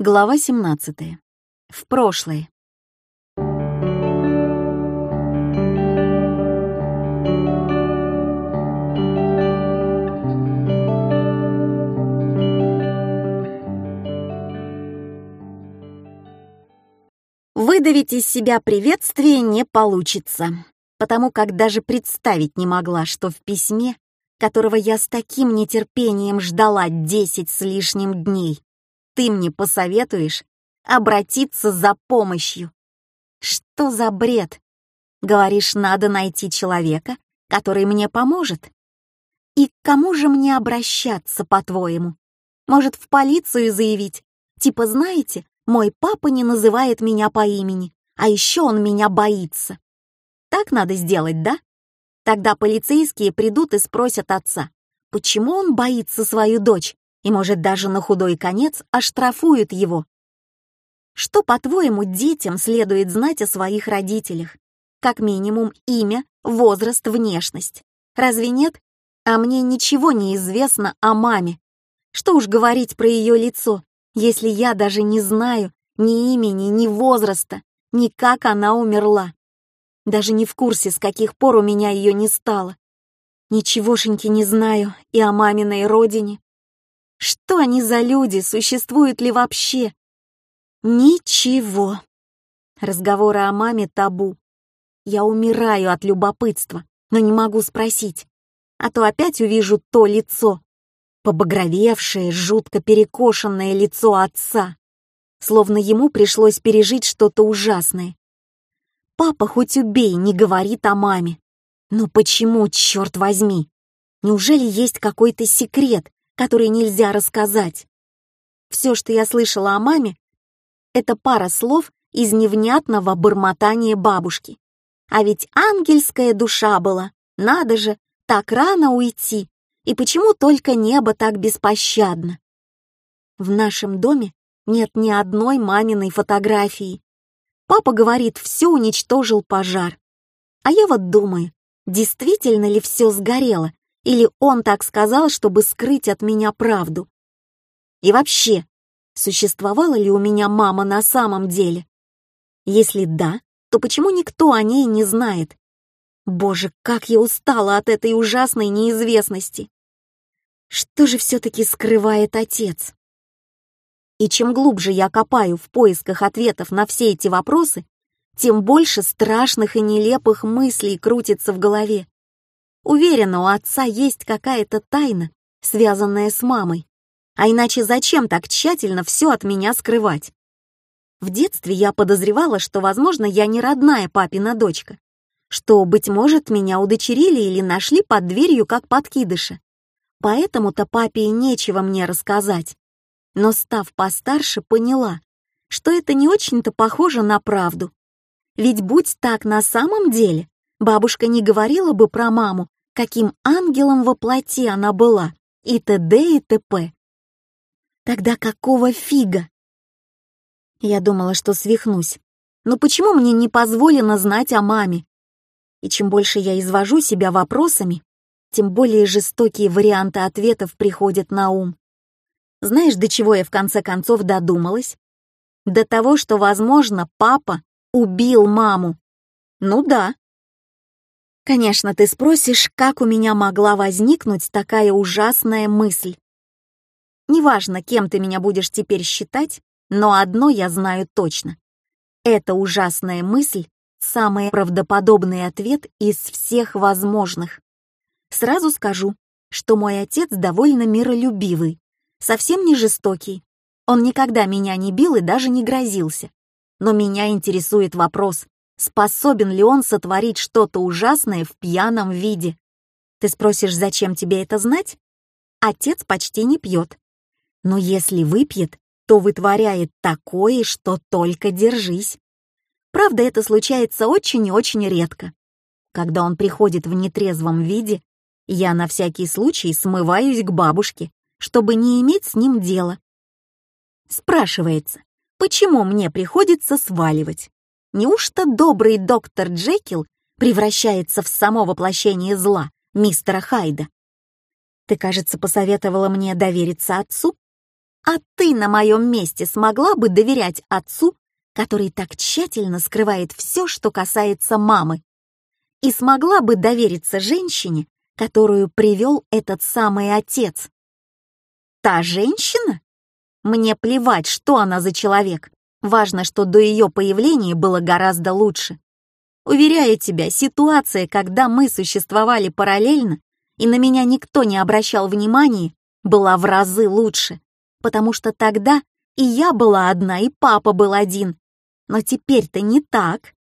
Глава 17. В прошлое. Выдавить из себя приветствие не получится, потому как даже представить не могла, что в письме, которого я с таким нетерпением ждала десять с лишним дней, ты мне посоветуешь обратиться за помощью. Что за бред? Говоришь, надо найти человека, который мне поможет. И к кому же мне обращаться, по-твоему? Может, в полицию заявить? Типа, знаете, мой папа не называет меня по имени, а еще он меня боится. Так надо сделать, да? Тогда полицейские придут и спросят отца, почему он боится свою дочь, и, может, даже на худой конец оштрафуют его. Что, по-твоему, детям следует знать о своих родителях? Как минимум имя, возраст, внешность. Разве нет? А мне ничего не известно о маме. Что уж говорить про ее лицо, если я даже не знаю ни имени, ни возраста, ни как она умерла. Даже не в курсе, с каких пор у меня ее не стало. Ничегошеньки не знаю и о маминой родине, что они за люди, существуют ли вообще? Ничего. Разговоры о маме табу. Я умираю от любопытства, но не могу спросить. А то опять увижу то лицо. Побагровевшее, жутко перекошенное лицо отца. Словно ему пришлось пережить что-то ужасное. Папа хоть убей, не говорит о маме. Но почему, черт возьми? Неужели есть какой-то секрет, который нельзя рассказать. Все, что я слышала о маме, это пара слов из невнятного бормотания бабушки. А ведь ангельская душа была, надо же, так рано уйти, и почему только небо так беспощадно? В нашем доме нет ни одной маминой фотографии. Папа говорит, все уничтожил пожар. А я вот думаю, действительно ли все сгорело, или он так сказал, чтобы скрыть от меня правду? И вообще, существовала ли у меня мама на самом деле? Если да, то почему никто о ней не знает? Боже, как я устала от этой ужасной неизвестности! Что же все-таки скрывает отец? И чем глубже я копаю в поисках ответов на все эти вопросы, тем больше страшных и нелепых мыслей крутится в голове. Уверена, у отца есть какая-то тайна, связанная с мамой. А иначе зачем так тщательно все от меня скрывать? В детстве я подозревала, что, возможно, я не родная папина дочка, что, быть может, меня удочерили или нашли под дверью как подкидыша. Поэтому-то папе и нечего мне рассказать. Но, став постарше, поняла, что это не очень-то похоже на правду. Ведь будь так на самом деле, бабушка не говорила бы про маму каким ангелом во плоти она была, и т.д. и т.п. Тогда какого фига? Я думала, что свихнусь. Но почему мне не позволено знать о маме? И чем больше я извожу себя вопросами, тем более жестокие варианты ответов приходят на ум. Знаешь, до чего я в конце концов додумалась? До того, что, возможно, папа убил маму. Ну да, Конечно, ты спросишь, как у меня могла возникнуть такая ужасная мысль. Неважно, кем ты меня будешь теперь считать, но одно я знаю точно. Эта ужасная мысль — самый правдоподобный ответ из всех возможных. Сразу скажу, что мой отец довольно миролюбивый, совсем не жестокий. Он никогда меня не бил и даже не грозился. Но меня интересует вопрос, способен ли он сотворить что-то ужасное в пьяном виде. Ты спросишь, зачем тебе это знать? Отец почти не пьет. Но если выпьет, то вытворяет такое, что только держись. Правда, это случается очень и очень редко. Когда он приходит в нетрезвом виде, я на всякий случай смываюсь к бабушке, чтобы не иметь с ним дела. Спрашивается, почему мне приходится сваливать? Неужто добрый доктор Джекил превращается в само воплощение зла, мистера Хайда? Ты, кажется, посоветовала мне довериться отцу? А ты на моем месте смогла бы доверять отцу, который так тщательно скрывает все, что касается мамы? И смогла бы довериться женщине, которую привел этот самый отец? Та женщина? Мне плевать, что она за человек. Важно, что до ее появления было гораздо лучше. Уверяю тебя, ситуация, когда мы существовали параллельно, и на меня никто не обращал внимания, была в разы лучше, потому что тогда и я была одна, и папа был один. Но теперь-то не так.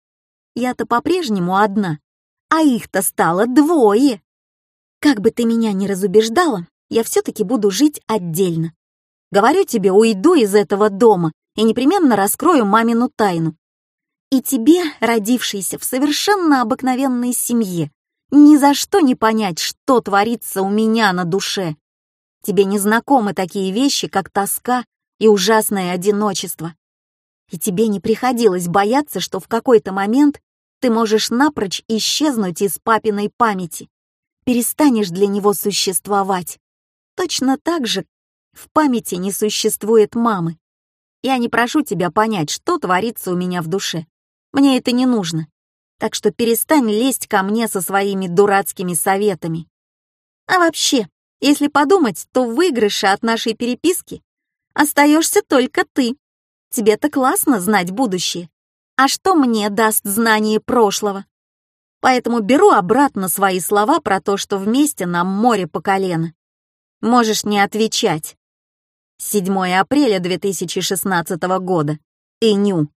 Я-то по-прежнему одна, а их-то стало двое. Как бы ты меня ни разубеждала, я все-таки буду жить отдельно. Говорю тебе, уйду из этого дома и непременно раскрою мамину тайну. И тебе, родившейся в совершенно обыкновенной семье, ни за что не понять, что творится у меня на душе. Тебе не знакомы такие вещи, как тоска и ужасное одиночество. И тебе не приходилось бояться, что в какой-то момент ты можешь напрочь исчезнуть из папиной памяти, перестанешь для него существовать. Точно так же в памяти не существует мамы. Я не прошу тебя понять, что творится у меня в душе. Мне это не нужно. Так что перестань лезть ко мне со своими дурацкими советами. А вообще, если подумать, то в выигрыше от нашей переписки остаешься только ты. Тебе-то классно знать будущее. А что мне даст знание прошлого? Поэтому беру обратно свои слова про то, что вместе нам море по колено. Можешь не отвечать. 7 апреля 2016 года. Иню.